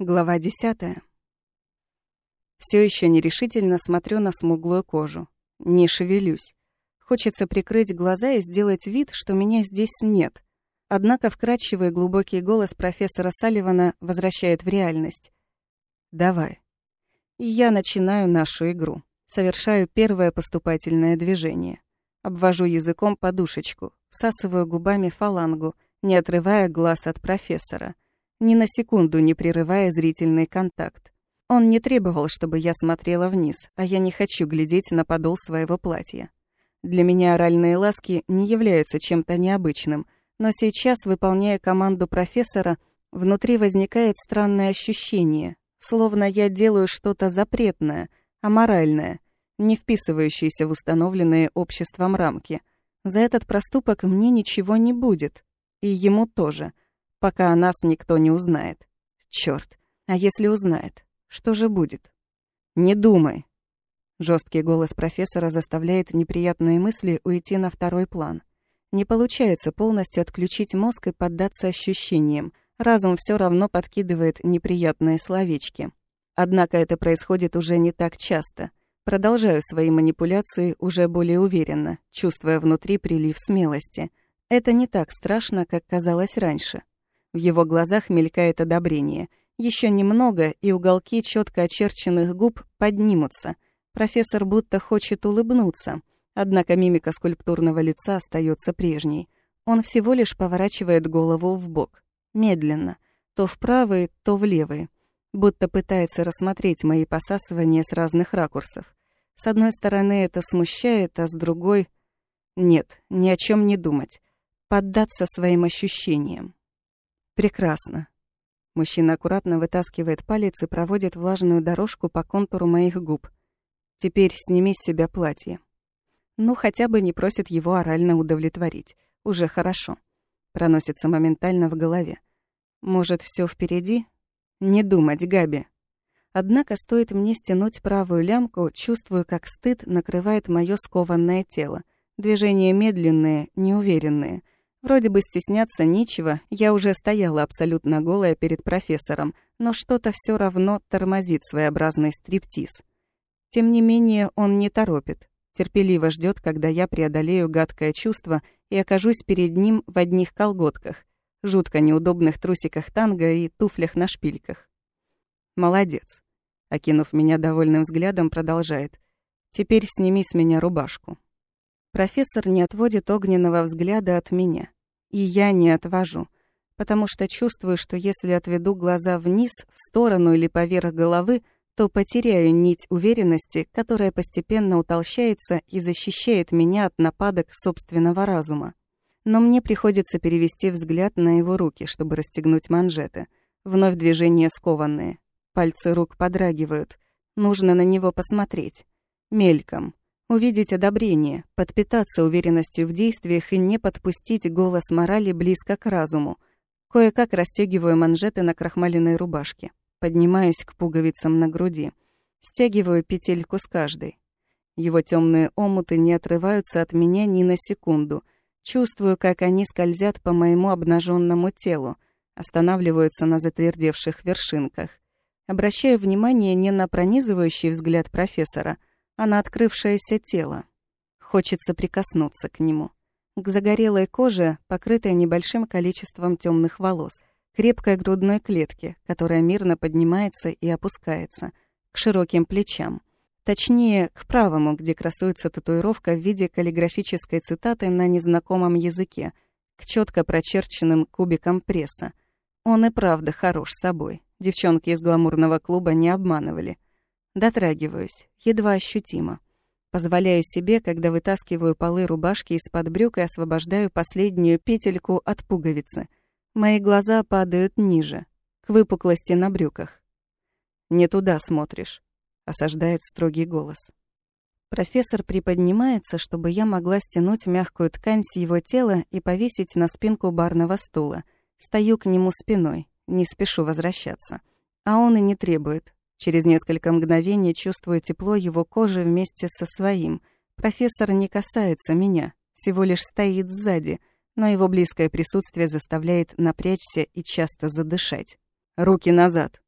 Глава десятая. Все еще нерешительно смотрю на смуглую кожу. Не шевелюсь. Хочется прикрыть глаза и сделать вид, что меня здесь нет. Однако вкрадчивый глубокий голос профессора Салливана возвращает в реальность. «Давай». Я начинаю нашу игру. Совершаю первое поступательное движение. Обвожу языком подушечку, всасываю губами фалангу, не отрывая глаз от профессора — ни на секунду не прерывая зрительный контакт. Он не требовал, чтобы я смотрела вниз, а я не хочу глядеть на подол своего платья. Для меня оральные ласки не являются чем-то необычным, но сейчас, выполняя команду профессора, внутри возникает странное ощущение, словно я делаю что-то запретное, аморальное, не вписывающееся в установленные обществом рамки. За этот проступок мне ничего не будет, и ему тоже — пока о нас никто не узнает. Чёрт, а если узнает, что же будет? Не думай. Жесткий голос профессора заставляет неприятные мысли уйти на второй план. Не получается полностью отключить мозг и поддаться ощущениям. Разум все равно подкидывает неприятные словечки. Однако это происходит уже не так часто. Продолжаю свои манипуляции уже более уверенно, чувствуя внутри прилив смелости. Это не так страшно, как казалось раньше. В его глазах мелькает одобрение. Еще немного, и уголки четко очерченных губ поднимутся. Профессор будто хочет улыбнуться. Однако мимика скульптурного лица остается прежней. Он всего лишь поворачивает голову в бок, медленно, то в правый, то в левый, будто пытается рассмотреть мои посасывания с разных ракурсов. С одной стороны это смущает, а с другой нет, ни о чем не думать, поддаться своим ощущениям. Прекрасно. Мужчина аккуратно вытаскивает палец и проводит влажную дорожку по контуру моих губ. Теперь сними с себя платье. Ну, хотя бы не просит его орально удовлетворить. Уже хорошо. Проносится моментально в голове. Может, все впереди? Не думать, Габи. Однако стоит мне стянуть правую лямку, чувствую, как стыд накрывает мое скованное тело. Движения медленные, неуверенные — Вроде бы стесняться нечего, я уже стояла абсолютно голая перед профессором, но что-то все равно тормозит своеобразный стриптиз. Тем не менее, он не торопит, терпеливо ждет, когда я преодолею гадкое чувство и окажусь перед ним в одних колготках, жутко неудобных трусиках танго и туфлях на шпильках. «Молодец», — окинув меня довольным взглядом, продолжает. «Теперь сними с меня рубашку». Профессор не отводит огненного взгляда от меня. И я не отвожу, потому что чувствую, что если отведу глаза вниз, в сторону или поверх головы, то потеряю нить уверенности, которая постепенно утолщается и защищает меня от нападок собственного разума. Но мне приходится перевести взгляд на его руки, чтобы расстегнуть манжеты. Вновь движения скованные. Пальцы рук подрагивают. Нужно на него посмотреть. Мельком увидеть одобрение, подпитаться уверенностью в действиях и не подпустить голос морали близко к разуму. Кое-как расстегиваю манжеты на крахмаленной рубашке, поднимаюсь к пуговицам на груди, стягиваю петельку с каждой. Его темные омуты не отрываются от меня ни на секунду. Чувствую, как они скользят по моему обнаженному телу, останавливаются на затвердевших вершинках. Обращаю внимание не на пронизывающий взгляд профессора — а на открывшееся тело. Хочется прикоснуться к нему. К загорелой коже, покрытой небольшим количеством темных волос, крепкой грудной клетке, которая мирно поднимается и опускается, к широким плечам. Точнее, к правому, где красуется татуировка в виде каллиграфической цитаты на незнакомом языке, к четко прочерченным кубикам пресса. Он и правда хорош собой. Девчонки из гламурного клуба не обманывали. Дотрагиваюсь, едва ощутимо. Позволяю себе, когда вытаскиваю полы рубашки из-под брюк и освобождаю последнюю петельку от пуговицы. Мои глаза падают ниже, к выпуклости на брюках. «Не туда смотришь», — осаждает строгий голос. Профессор приподнимается, чтобы я могла стянуть мягкую ткань с его тела и повесить на спинку барного стула. Стою к нему спиной, не спешу возвращаться. А он и не требует, Через несколько мгновений чувствую тепло его кожи вместе со своим. Профессор не касается меня, всего лишь стоит сзади, но его близкое присутствие заставляет напрячься и часто задышать. «Руки назад!»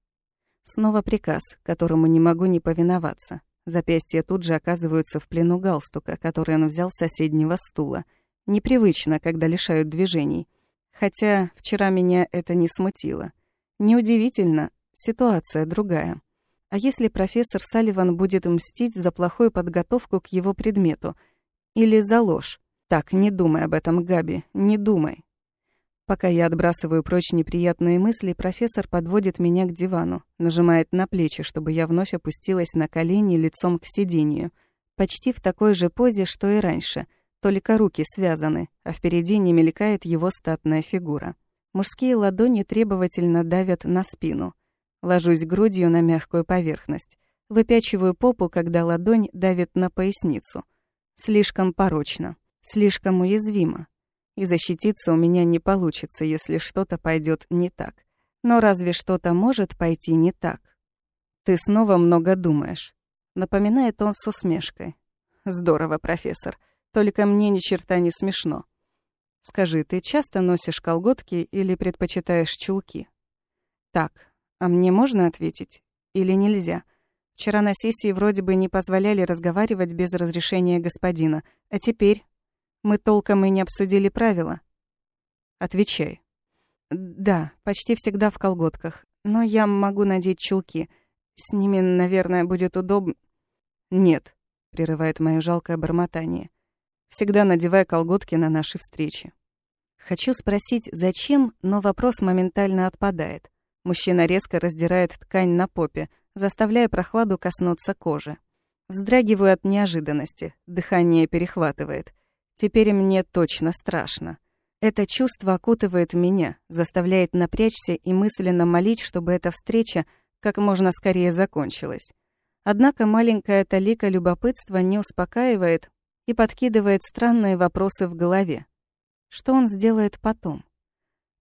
Снова приказ, которому не могу не повиноваться. Запястья тут же оказываются в плену галстука, который он взял с соседнего стула. Непривычно, когда лишают движений. Хотя вчера меня это не смутило. Неудивительно, ситуация другая. А если профессор Салливан будет мстить за плохую подготовку к его предмету? Или за ложь? Так, не думай об этом, Габи, не думай. Пока я отбрасываю прочь неприятные мысли, профессор подводит меня к дивану, нажимает на плечи, чтобы я вновь опустилась на колени лицом к сиденью. Почти в такой же позе, что и раньше, только руки связаны, а впереди не мелькает его статная фигура. Мужские ладони требовательно давят на спину. Ложусь грудью на мягкую поверхность. Выпячиваю попу, когда ладонь давит на поясницу. Слишком порочно, слишком уязвимо и защититься у меня не получится, если что-то пойдет не так. Но разве что-то может пойти не так? Ты снова много думаешь. Напоминает он с усмешкой. Здорово, профессор. Только мне ни черта не смешно. Скажи, ты часто носишь колготки или предпочитаешь чулки? Так, а мне можно ответить? Или нельзя? Вчера на сессии вроде бы не позволяли разговаривать без разрешения господина, а теперь мы толком и не обсудили правила. Отвечай. Да, почти всегда в колготках. Но я могу надеть чулки. С ними, наверное, будет удобно. Нет, прерывает мое жалкое бормотание. Всегда надевай колготки на наши встречи. Хочу спросить, зачем, но вопрос моментально отпадает. Мужчина резко раздирает ткань на попе, заставляя прохладу коснуться кожи. Вздрагиваю от неожиданности, дыхание перехватывает. Теперь мне точно страшно. Это чувство окутывает меня, заставляет напрячься и мысленно молить, чтобы эта встреча как можно скорее закончилась. Однако маленькая талика любопытства не успокаивает и подкидывает странные вопросы в голове. Что он сделает потом?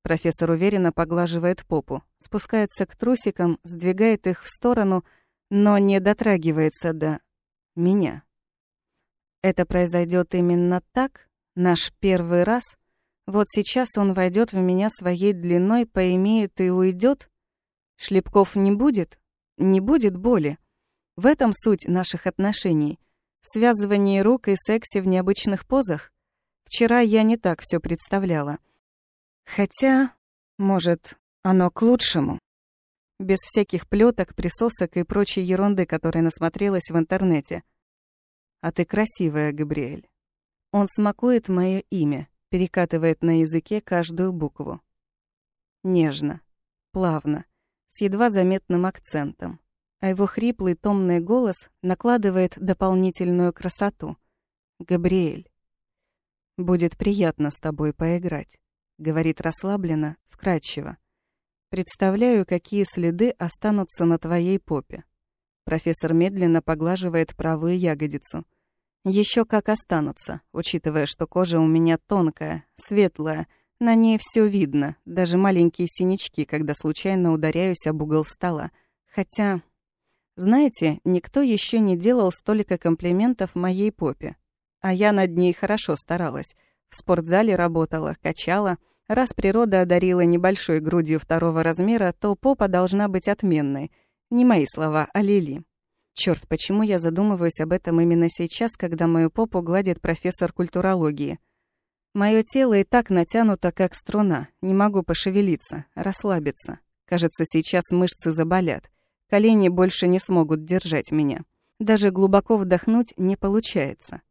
Профессор уверенно поглаживает попу, спускается к трусикам, сдвигает их в сторону, но не дотрагивается до меня. Это произойдет именно так? Наш первый раз? Вот сейчас он войдет в меня своей длиной, поимеет и уйдет? Шлепков не будет? Не будет боли. В этом суть наших отношений. Связывание рук и сексе в необычных позах. Вчера я не так все представляла. Хотя, может, оно к лучшему. Без всяких плеток, присосок и прочей ерунды, которой насмотрелась в интернете — а ты красивая, Габриэль. Он смакует мое имя, перекатывает на языке каждую букву. Нежно, плавно, с едва заметным акцентом. А его хриплый томный голос накладывает дополнительную красоту. «Габриэль, будет приятно с тобой поиграть», — говорит расслабленно, вкрадчиво. «Представляю, какие следы останутся на твоей попе». Профессор медленно поглаживает правую ягодицу. Еще как останутся, учитывая, что кожа у меня тонкая, светлая, на ней все видно, даже маленькие синячки, когда случайно ударяюсь об угол стола. Хотя, знаете, никто еще не делал столько комплиментов моей попе. А я над ней хорошо старалась. В спортзале работала, качала. Раз природа одарила небольшой грудью второго размера, то попа должна быть отменной. Не мои слова, а Лили. Черт, почему я задумываюсь об этом именно сейчас, когда мою попу гладит профессор культурологии? Мое тело и так натянуто, как струна. Не могу пошевелиться, расслабиться. Кажется, сейчас мышцы заболят. Колени больше не смогут держать меня. Даже глубоко вдохнуть не получается.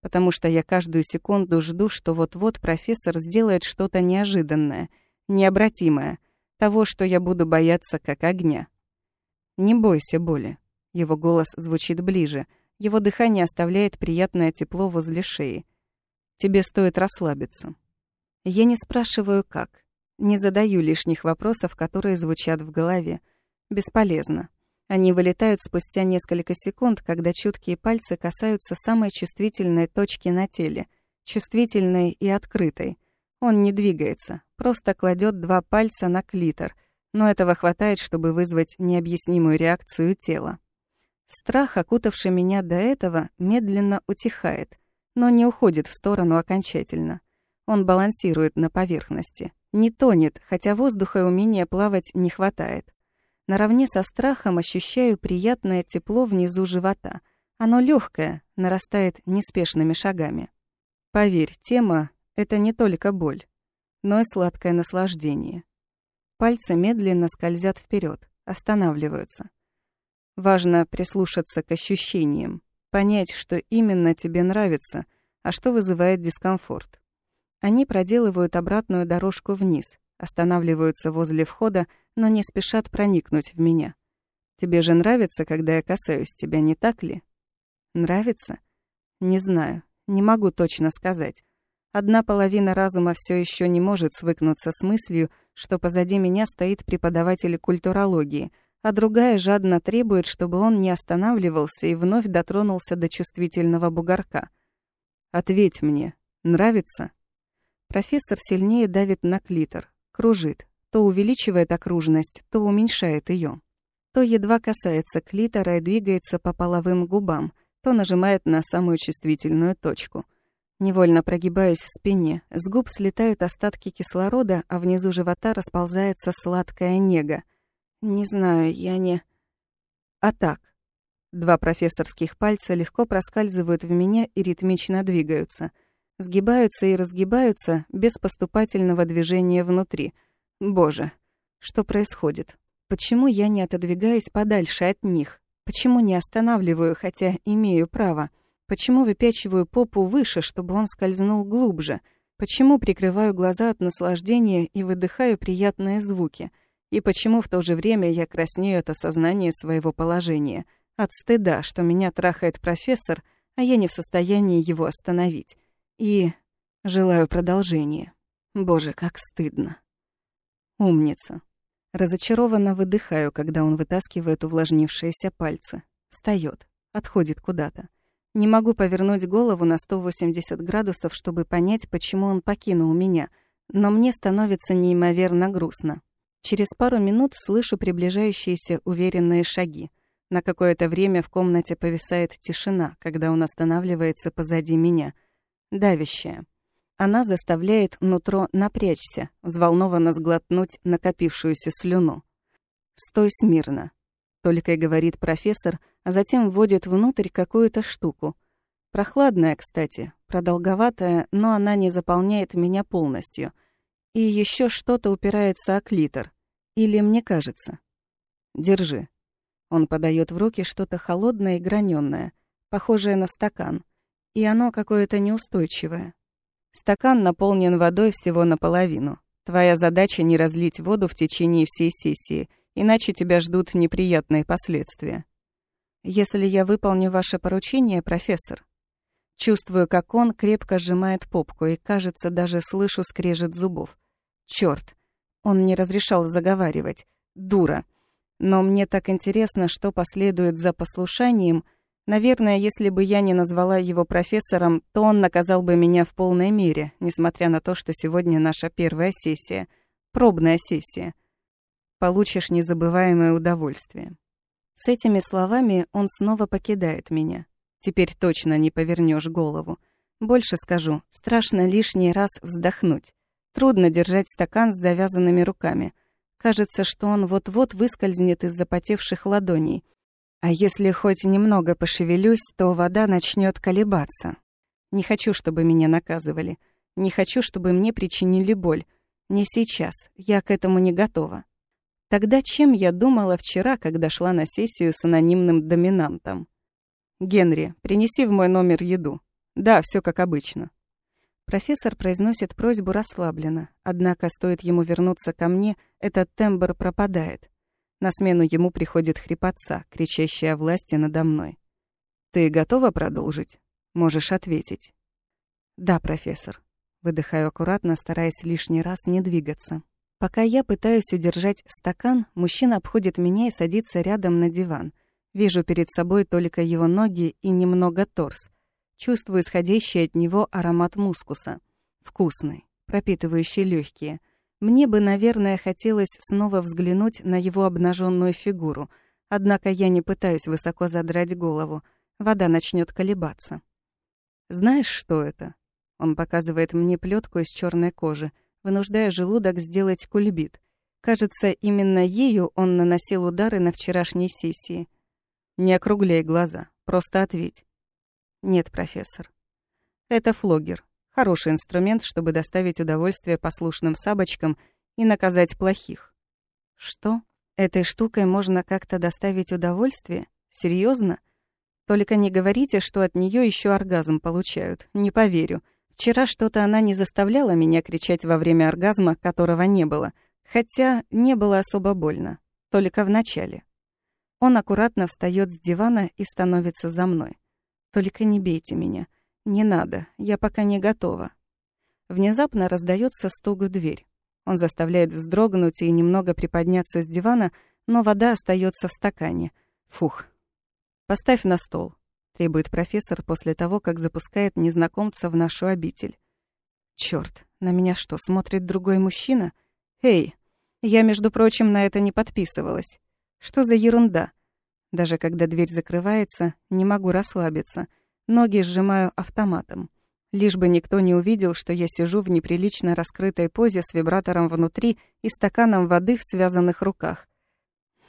Потому что я каждую секунду жду, что вот-вот профессор сделает что-то неожиданное, необратимое, того, что я буду бояться как огня. Не бойся боли. Его голос звучит ближе. Его дыхание оставляет приятное тепло возле шеи. Тебе стоит расслабиться. Я не спрашиваю, как. Не задаю лишних вопросов, которые звучат в голове. Бесполезно. Они вылетают спустя несколько секунд, когда чуткие пальцы касаются самой чувствительной точки на теле, чувствительной и открытой. Он не двигается, просто кладет два пальца на клитор, но этого хватает, чтобы вызвать необъяснимую реакцию тела. Страх, окутавший меня до этого, медленно утихает, но не уходит в сторону окончательно. Он балансирует на поверхности. Не тонет, хотя воздуха и умения плавать не хватает. Наравне со страхом ощущаю приятное тепло внизу живота. Оно легкое, нарастает неспешными шагами. Поверь, тема — это не только боль, но и сладкое наслаждение. Пальцы медленно скользят вперед, останавливаются. Важно прислушаться к ощущениям, понять, что именно тебе нравится, а что вызывает дискомфорт. Они проделывают обратную дорожку вниз, останавливаются возле входа, но не спешат проникнуть в меня. Тебе же нравится, когда я касаюсь тебя, не так ли? Нравится? Не знаю, не могу точно сказать. Одна половина разума все еще не может свыкнуться с мыслью, что позади меня стоит преподаватель культурологии, а другая жадно требует, чтобы он не останавливался и вновь дотронулся до чувствительного бугорка. «Ответь мне, нравится?» Профессор сильнее давит на клитор, кружит, то увеличивает окружность, то уменьшает ее, То едва касается клитора и двигается по половым губам, то нажимает на самую чувствительную точку. Невольно прогибаюсь в спине, с губ слетают остатки кислорода, а внизу живота расползается сладкая нега. Не знаю, я не... А так. Два профессорских пальца легко проскальзывают в меня и ритмично двигаются — сгибаются и разгибаются без поступательного движения внутри. Боже, что происходит? Почему я не отодвигаюсь подальше от них? Почему не останавливаю, хотя имею право? Почему выпячиваю попу выше, чтобы он скользнул глубже? Почему прикрываю глаза от наслаждения и выдыхаю приятные звуки? И почему в то же время я краснею от осознания своего положения? От стыда, что меня трахает профессор, а я не в состоянии его остановить. И желаю продолжения. Боже, как стыдно. Умница. Разочарованно выдыхаю, когда он вытаскивает увлажнившиеся пальцы. Встаёт, отходит куда-то. Не могу повернуть голову на 180 градусов, чтобы понять, почему он покинул меня, но мне становится неимоверно грустно. Через пару минут слышу приближающиеся уверенные шаги. На какое-то время в комнате повисает тишина, когда он останавливается позади меня — давящая. Она заставляет нутро напрячься, взволнованно сглотнуть накопившуюся слюну. «Стой смирно», — только и говорит профессор, а затем вводит внутрь какую-то штуку. Прохладная, кстати, продолговатая, но она не заполняет меня полностью. И еще что-то упирается о клитор. Или мне кажется. «Держи». Он подает в руки что-то холодное и гранённое, похожее на стакан и оно какое-то неустойчивое. Стакан наполнен водой всего наполовину. Твоя задача не разлить воду в течение всей сессии, иначе тебя ждут неприятные последствия. Если я выполню ваше поручение, профессор. Чувствую, как он крепко сжимает попку и, кажется, даже слышу скрежет зубов. Чёрт, он не разрешал заговаривать. Дура. Но мне так интересно, что последует за послушанием — Наверное, если бы я не назвала его профессором, то он наказал бы меня в полной мере, несмотря на то, что сегодня наша первая сессия. Пробная сессия. Получишь незабываемое удовольствие. С этими словами он снова покидает меня. Теперь точно не повернешь голову. Больше скажу, страшно лишний раз вздохнуть. Трудно держать стакан с завязанными руками. Кажется, что он вот-вот выскользнет из запотевших ладоней — а если хоть немного пошевелюсь, то вода начнет колебаться. Не хочу, чтобы меня наказывали. Не хочу, чтобы мне причинили боль. Не сейчас. Я к этому не готова. Тогда чем я думала вчера, когда шла на сессию с анонимным доминантом? «Генри, принеси в мой номер еду». «Да, все как обычно». Профессор произносит просьбу расслабленно, однако стоит ему вернуться ко мне, этот тембр пропадает. На смену ему приходит хрипотца, кричащая власти надо мной. «Ты готова продолжить? Можешь ответить». «Да, профессор». Выдыхаю аккуратно, стараясь лишний раз не двигаться. Пока я пытаюсь удержать стакан, мужчина обходит меня и садится рядом на диван. Вижу перед собой только его ноги и немного торс. Чувствую исходящий от него аромат мускуса. Вкусный, пропитывающий легкие. Мне бы, наверное, хотелось снова взглянуть на его обнаженную фигуру, однако я не пытаюсь высоко задрать голову, вода начнет колебаться. «Знаешь, что это?» Он показывает мне плетку из черной кожи, вынуждая желудок сделать кульбит. Кажется, именно ею он наносил удары на вчерашней сессии. Не округляй глаза, просто ответь. Нет, профессор. Это флогер. Хороший инструмент, чтобы доставить удовольствие послушным сабочкам и наказать плохих. Что? Этой штукой можно как-то доставить удовольствие? Серьезно? Только не говорите, что от нее еще оргазм получают. Не поверю. Вчера что-то она не заставляла меня кричать во время оргазма, которого не было. Хотя не было особо больно. Только в начале. Он аккуратно встает с дивана и становится за мной. Только не бейте меня. Не надо, я пока не готова. Внезапно раздается стук в дверь. Он заставляет вздрогнуть и немного приподняться с дивана, но вода остается в стакане. Фух. Поставь на стол, требует профессор после того, как запускает незнакомца в нашу обитель. Черт, на меня что, смотрит другой мужчина? Эй, я, между прочим, на это не подписывалась. Что за ерунда? Даже когда дверь закрывается, не могу расслабиться. Ноги сжимаю автоматом. Лишь бы никто не увидел, что я сижу в неприлично раскрытой позе с вибратором внутри и стаканом воды в связанных руках.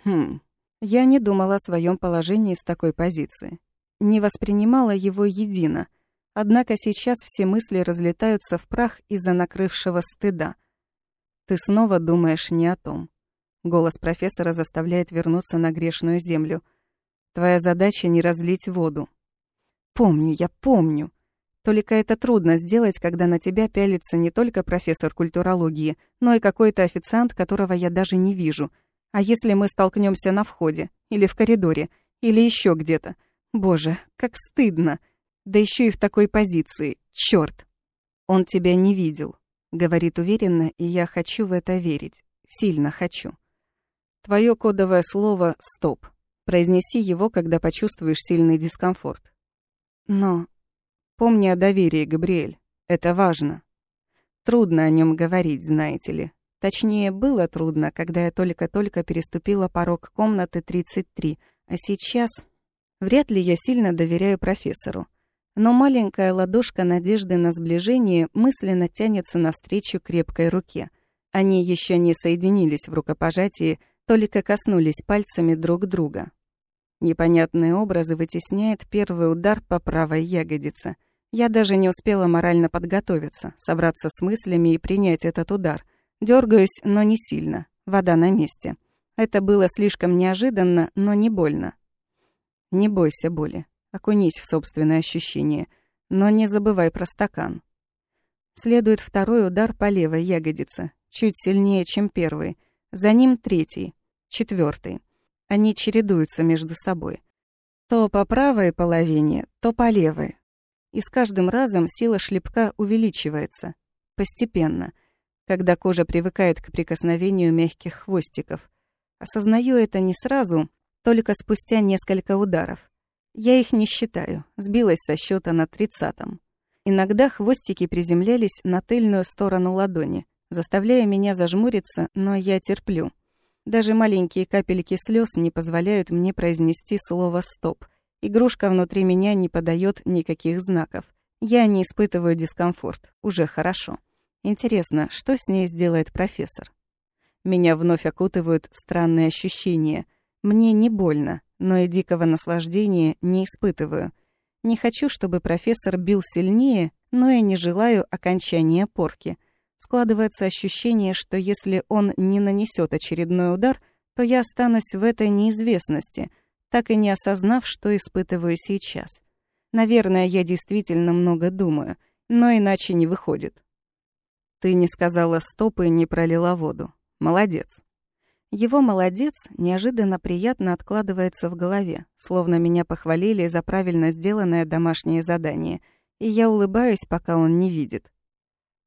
Хм, я не думала о своем положении с такой позиции. Не воспринимала его едино. Однако сейчас все мысли разлетаются в прах из-за накрывшего стыда. Ты снова думаешь не о том. Голос профессора заставляет вернуться на грешную землю. Твоя задача не разлить воду. Помню, я помню. Только это трудно сделать, когда на тебя пялится не только профессор культурологии, но и какой-то официант, которого я даже не вижу. А если мы столкнемся на входе, или в коридоре, или еще где-то? Боже, как стыдно. Да еще и в такой позиции. Черт! Он тебя не видел, говорит уверенно, и я хочу в это верить. Сильно хочу. Твое кодовое слово «стоп». Произнеси его, когда почувствуешь сильный дискомфорт. Но помни о доверии, Габриэль. Это важно. Трудно о нем говорить, знаете ли. Точнее, было трудно, когда я только-только переступила порог комнаты 33, а сейчас... Вряд ли я сильно доверяю профессору. Но маленькая ладошка надежды на сближение мысленно тянется навстречу крепкой руке. Они еще не соединились в рукопожатии, только коснулись пальцами друг друга. Непонятные образы вытесняет первый удар по правой ягодице. Я даже не успела морально подготовиться, собраться с мыслями и принять этот удар. Дёргаюсь, но не сильно. Вода на месте. Это было слишком неожиданно, но не больно. Не бойся боли. Окунись в собственное ощущение. Но не забывай про стакан. Следует второй удар по левой ягодице. Чуть сильнее, чем первый. За ним третий четвертый. Они чередуются между собой. То по правой половине, то по левой. И с каждым разом сила шлепка увеличивается. Постепенно. Когда кожа привыкает к прикосновению мягких хвостиков. Осознаю это не сразу, только спустя несколько ударов. Я их не считаю, сбилась со счета на тридцатом. Иногда хвостики приземлялись на тыльную сторону ладони, заставляя меня зажмуриться, но я терплю. Даже маленькие капельки слез не позволяют мне произнести слово «стоп». Игрушка внутри меня не подает никаких знаков. Я не испытываю дискомфорт. Уже хорошо. Интересно, что с ней сделает профессор? Меня вновь окутывают странные ощущения. Мне не больно, но и дикого наслаждения не испытываю. Не хочу, чтобы профессор бил сильнее, но и не желаю окончания порки — Складывается ощущение, что если он не нанесет очередной удар, то я останусь в этой неизвестности, так и не осознав, что испытываю сейчас. Наверное, я действительно много думаю, но иначе не выходит. Ты не сказала стоп и не пролила воду. Молодец. Его «молодец» неожиданно приятно откладывается в голове, словно меня похвалили за правильно сделанное домашнее задание, и я улыбаюсь, пока он не видит.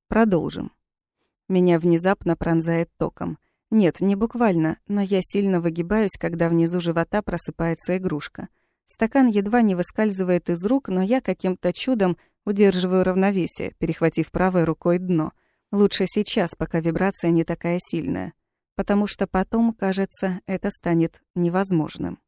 Продолжим. Меня внезапно пронзает током. Нет, не буквально, но я сильно выгибаюсь, когда внизу живота просыпается игрушка. Стакан едва не выскальзывает из рук, но я каким-то чудом удерживаю равновесие, перехватив правой рукой дно. Лучше сейчас, пока вибрация не такая сильная. Потому что потом, кажется, это станет невозможным.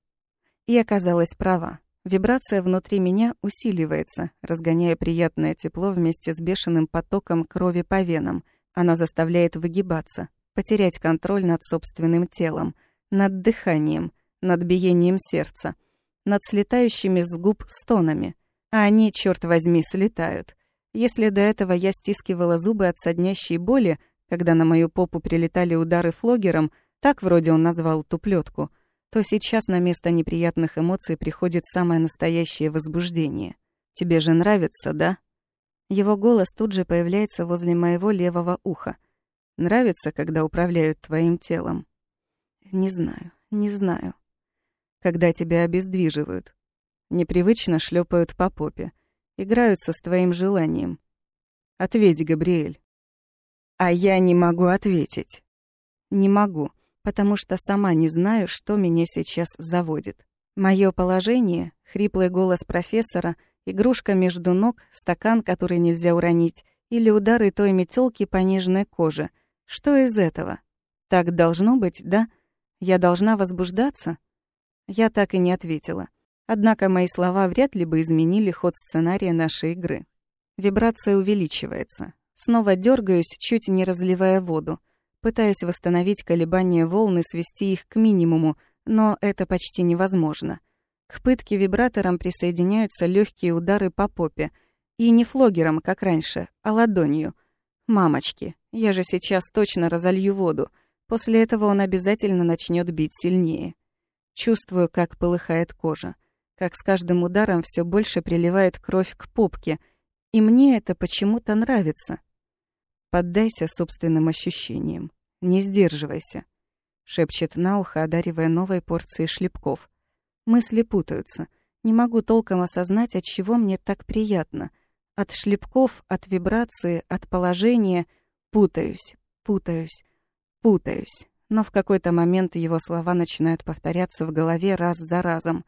И оказалась права. Вибрация внутри меня усиливается, разгоняя приятное тепло вместе с бешеным потоком крови по венам — она заставляет выгибаться, потерять контроль над собственным телом, над дыханием, над биением сердца, над слетающими с губ стонами. А они, черт возьми, слетают. Если до этого я стискивала зубы от соднящей боли, когда на мою попу прилетали удары флогером, так вроде он назвал ту плётку, то сейчас на место неприятных эмоций приходит самое настоящее возбуждение. «Тебе же нравится, да?» Его голос тут же появляется возле моего левого уха. «Нравится, когда управляют твоим телом?» «Не знаю, не знаю». «Когда тебя обездвиживают. Непривычно шлепают по попе. Играются с твоим желанием. Ответь, Габриэль». А я не могу ответить. Не могу, потому что сама не знаю, что меня сейчас заводит. Мое положение, хриплый голос профессора, игрушка между ног, стакан, который нельзя уронить, или удары той метелки по нежной коже. Что из этого? Так должно быть, да? Я должна возбуждаться? Я так и не ответила. Однако мои слова вряд ли бы изменили ход сценария нашей игры. Вибрация увеличивается. Снова дергаюсь, чуть не разливая воду. Пытаюсь восстановить колебания волны, свести их к минимуму, но это почти невозможно. К пытке вибратором присоединяются легкие удары по попе. И не флогером, как раньше, а ладонью. Мамочки, я же сейчас точно разолью воду. После этого он обязательно начнет бить сильнее. Чувствую, как полыхает кожа. Как с каждым ударом все больше приливает кровь к попке. И мне это почему-то нравится. Поддайся собственным ощущениям. Не сдерживайся. Шепчет на ухо, одаривая новой порцией шлепков. Мысли путаются. Не могу толком осознать, от чего мне так приятно. От шлепков, от вибрации, от положения. Путаюсь, путаюсь, путаюсь. Но в какой-то момент его слова начинают повторяться в голове раз за разом.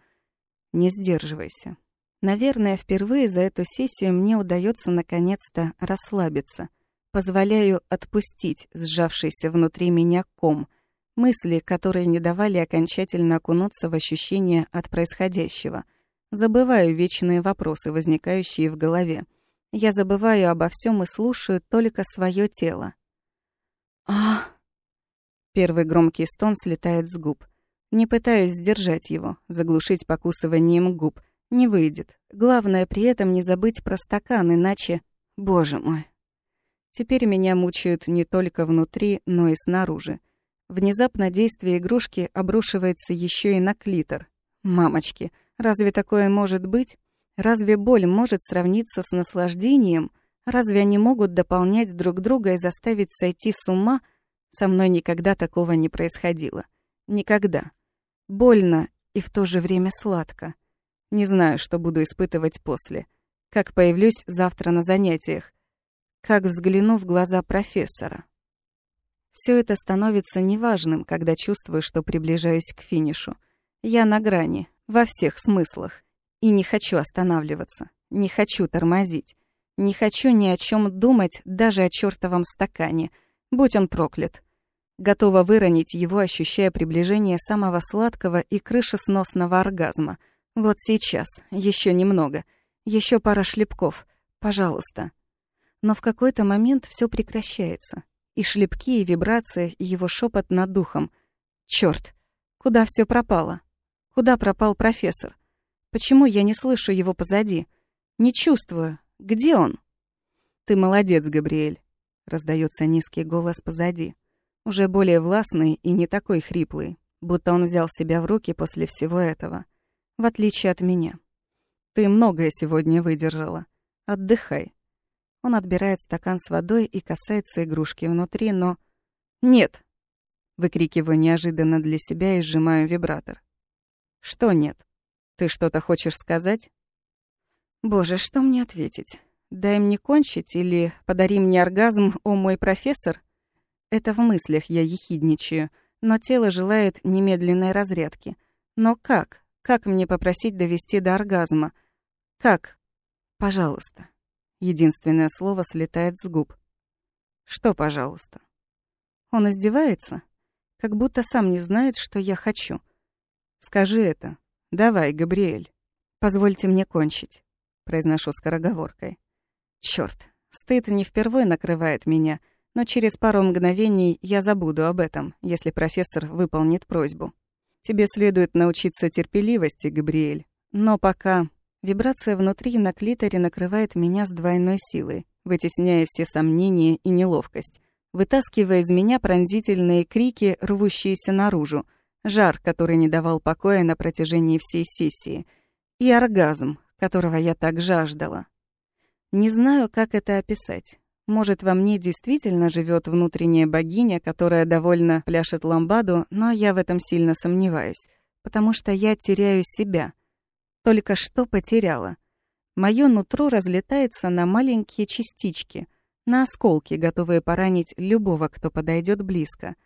Не сдерживайся. Наверное, впервые за эту сессию мне удается наконец-то расслабиться — Позволяю отпустить сжавшийся внутри меня ком, мысли, которые не давали окончательно окунуться в ощущения от происходящего. Забываю вечные вопросы, возникающие в голове. Я забываю обо всем и слушаю только свое тело. Ах! Первый громкий стон слетает с губ. Не пытаюсь сдержать его, заглушить покусыванием губ. Не выйдет. Главное при этом не забыть про стакан, иначе... Боже мой, Теперь меня мучают не только внутри, но и снаружи. Внезапно действие игрушки обрушивается еще и на клитор. Мамочки, разве такое может быть? Разве боль может сравниться с наслаждением? Разве они могут дополнять друг друга и заставить сойти с ума? Со мной никогда такого не происходило. Никогда. Больно и в то же время сладко. Не знаю, что буду испытывать после. Как появлюсь завтра на занятиях как взгляну в глаза профессора. Все это становится неважным, когда чувствую, что приближаюсь к финишу. Я на грани, во всех смыслах. И не хочу останавливаться, не хочу тормозить. Не хочу ни о чем думать, даже о чертовом стакане, будь он проклят. Готова выронить его, ощущая приближение самого сладкого и крышесносного оргазма. Вот сейчас, еще немного, еще пара шлепков. Пожалуйста. Но в какой-то момент все прекращается. И шлепки, и вибрация, и его шепот над духом. Черт, куда все пропало? Куда пропал профессор? Почему я не слышу его позади? Не чувствую. Где он? Ты молодец, Габриэль. Раздается низкий голос позади. Уже более властный и не такой хриплый, будто он взял себя в руки после всего этого. В отличие от меня. Ты многое сегодня выдержала. Отдыхай. Он отбирает стакан с водой и касается игрушки внутри, но... «Нет!» Выкрикиваю неожиданно для себя и сжимаю вибратор. «Что нет? Ты что-то хочешь сказать?» «Боже, что мне ответить? Дай мне кончить или подари мне оргазм, о мой профессор?» Это в мыслях я ехидничаю, но тело желает немедленной разрядки. Но как? Как мне попросить довести до оргазма? Как? Пожалуйста. Единственное слово слетает с губ. Что, пожалуйста? Он издевается? Как будто сам не знает, что я хочу. Скажи это. Давай, Габриэль. Позвольте мне кончить. Произношу скороговоркой. Чёрт, стыд не впервой накрывает меня. но через пару мгновений я забуду об этом, если профессор выполнит просьбу. Тебе следует научиться терпеливости, Габриэль. Но пока вибрация внутри на клиторе накрывает меня с двойной силой, вытесняя все сомнения и неловкость, вытаскивая из меня пронзительные крики, рвущиеся наружу, жар, который не давал покоя на протяжении всей сессии, и оргазм, которого я так жаждала. Не знаю, как это описать. Может, во мне действительно живет внутренняя богиня, которая довольно пляшет ламбаду, но я в этом сильно сомневаюсь, потому что я теряю себя. Только что потеряла. Моё нутро разлетается на маленькие частички, на осколки, готовые поранить любого, кто подойдет близко.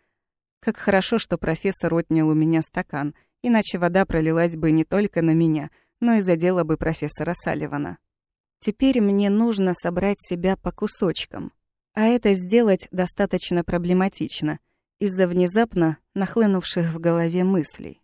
Как хорошо, что профессор отнял у меня стакан, иначе вода пролилась бы не только на меня, но и задела бы профессора Салливана. Теперь мне нужно собрать себя по кусочкам. А это сделать достаточно проблематично из-за внезапно нахлынувших в голове мыслей.